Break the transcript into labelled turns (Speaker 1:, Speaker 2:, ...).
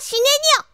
Speaker 1: 死ねにょ